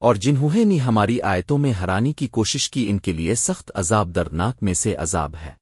اور جنہوں نے ہماری آیتوں میں ہرانی کی کوشش کی ان کے لیے سخت عذاب درناک میں سے عذاب ہے۔